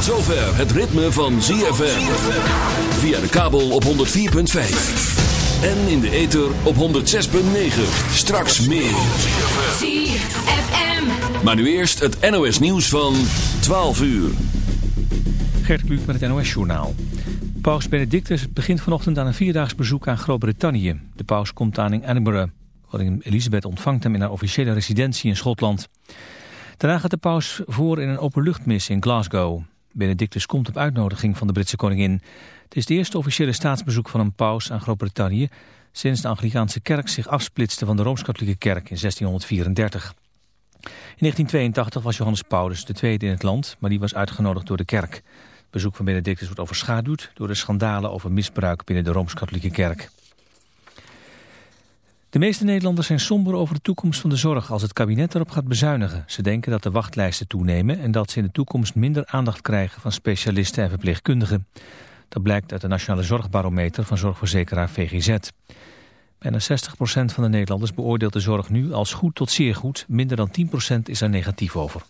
Tot zover het ritme van ZFM. Via de kabel op 104.5. En in de ether op 106.9. Straks meer. ZFM. Maar nu eerst het NOS nieuws van 12 uur. Gert Kluk met het NOS-journaal. Paus Benedictus begint vanochtend aan een vierdaags bezoek aan Groot-Brittannië. De paus komt aan in Edinburgh. Koningin Elisabeth ontvangt hem in haar officiële residentie in Schotland. Daarna gaat de paus voor in een openluchtmis in Glasgow. Benedictus komt op uitnodiging van de Britse koningin. Het is de eerste officiële staatsbezoek van een paus aan Groot-Brittannië... sinds de Anglicaanse kerk zich afsplitste van de Rooms-Katholieke kerk in 1634. In 1982 was Johannes Paulus tweede in het land, maar die was uitgenodigd door de kerk. Het bezoek van Benedictus wordt overschaduwd door de schandalen over misbruik binnen de Rooms-Katholieke kerk. De meeste Nederlanders zijn somber over de toekomst van de zorg als het kabinet erop gaat bezuinigen. Ze denken dat de wachtlijsten toenemen en dat ze in de toekomst minder aandacht krijgen van specialisten en verpleegkundigen. Dat blijkt uit de Nationale Zorgbarometer van zorgverzekeraar VGZ. Bijna 60% van de Nederlanders beoordeelt de zorg nu als goed tot zeer goed. Minder dan 10% is er negatief over.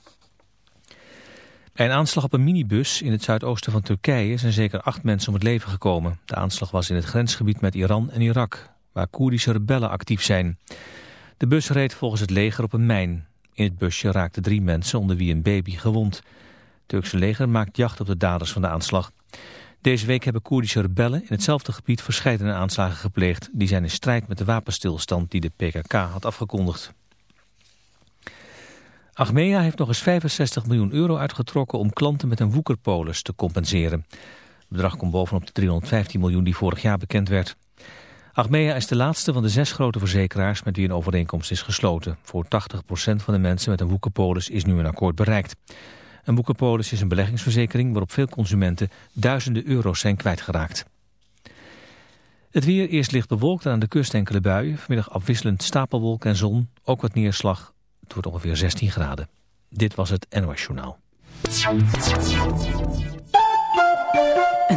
Bij een aanslag op een minibus in het zuidoosten van Turkije zijn zeker acht mensen om het leven gekomen. De aanslag was in het grensgebied met Iran en Irak, waar Koerdische rebellen actief zijn. De bus reed volgens het leger op een mijn. In het busje raakten drie mensen, onder wie een baby, gewond. Het Turkse leger maakt jacht op de daders van de aanslag. Deze week hebben Koerdische rebellen in hetzelfde gebied verscheidene aanslagen gepleegd. Die zijn in strijd met de wapenstilstand die de PKK had afgekondigd. Achmea heeft nog eens 65 miljoen euro uitgetrokken om klanten met een woekerpolis te compenseren. Het bedrag komt bovenop de 315 miljoen die vorig jaar bekend werd. Achmea is de laatste van de zes grote verzekeraars met wie een overeenkomst is gesloten. Voor 80% van de mensen met een woekerpolis is nu een akkoord bereikt. Een woekerpolis is een beleggingsverzekering waarop veel consumenten duizenden euro's zijn kwijtgeraakt. Het weer eerst licht bewolkt aan de kust enkele buien. Vanmiddag afwisselend stapelwolk en zon, ook wat neerslag. Het wordt ongeveer 16 graden. Dit was het NOS Journaal.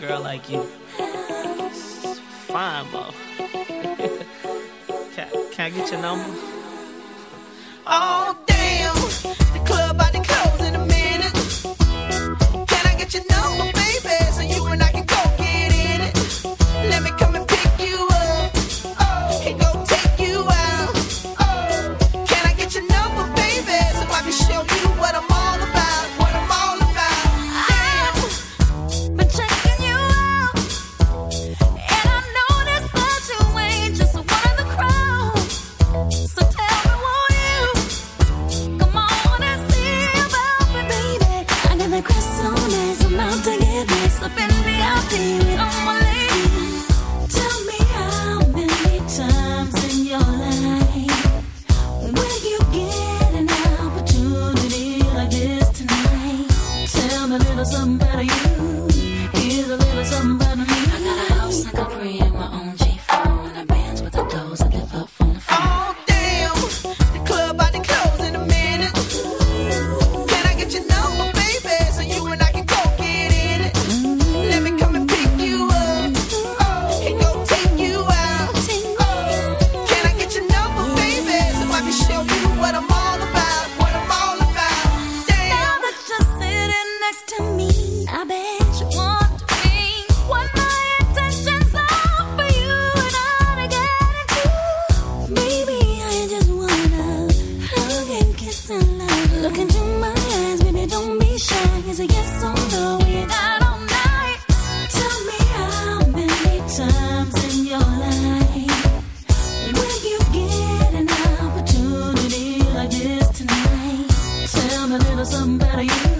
girl like you. Fine, bro. can, can I get your number? Oh, damn. you.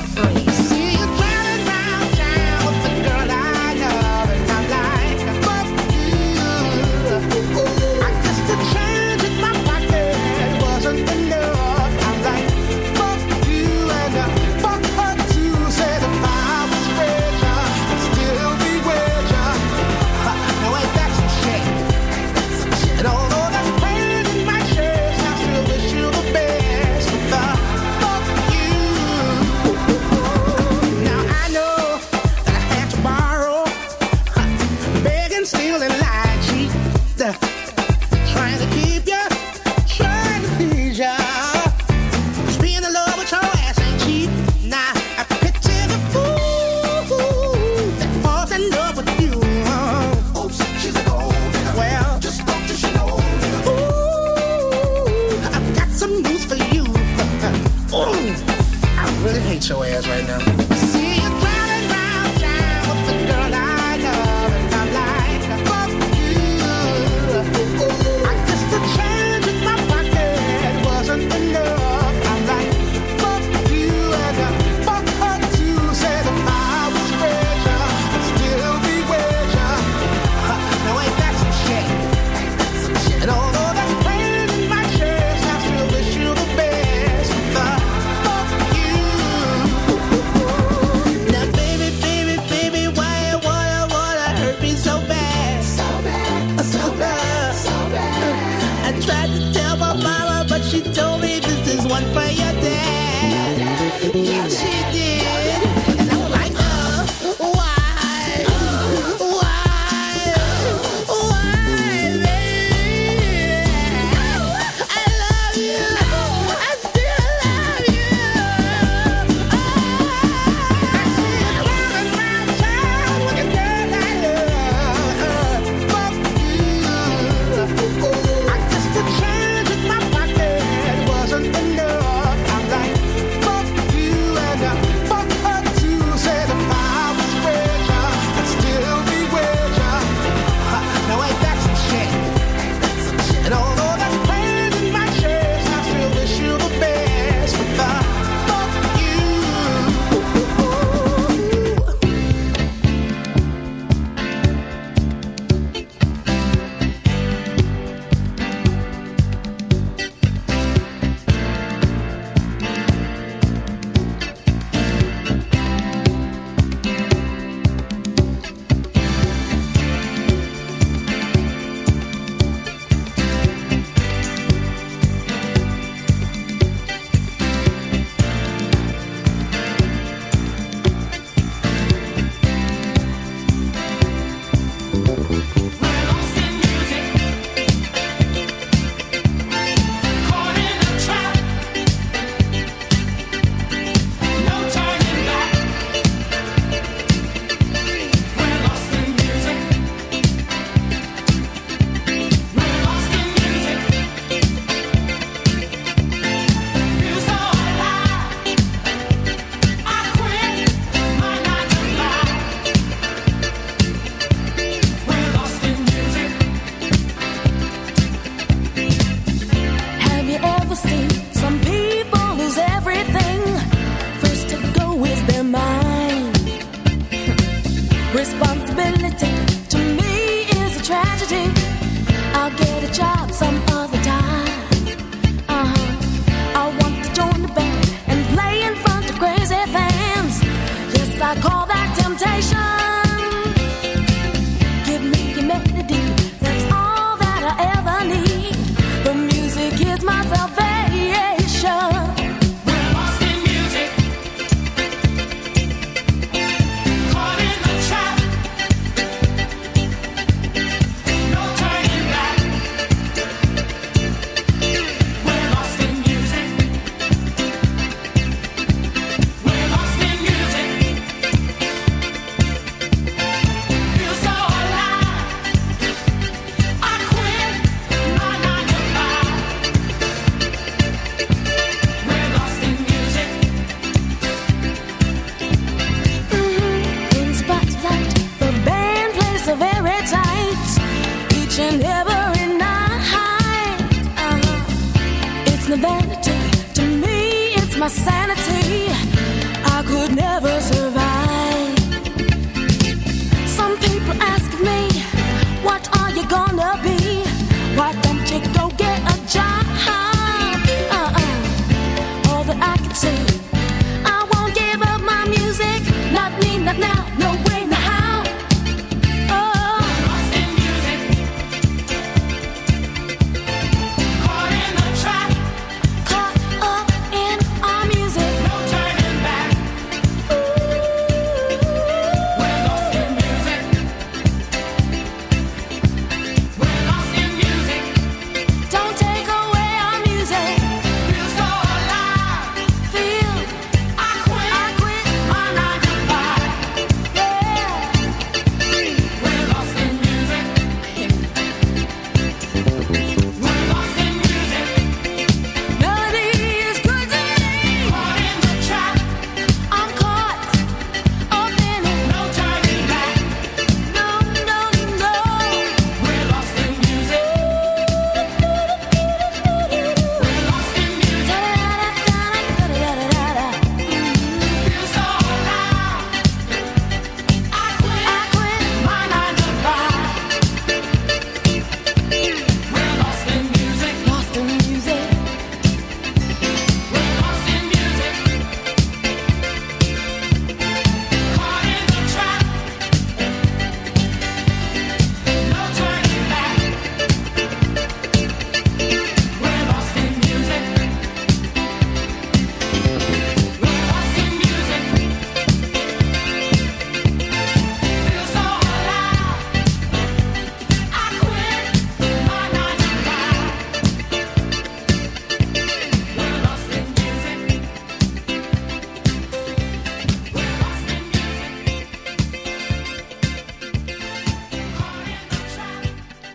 not now.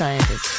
Scientist.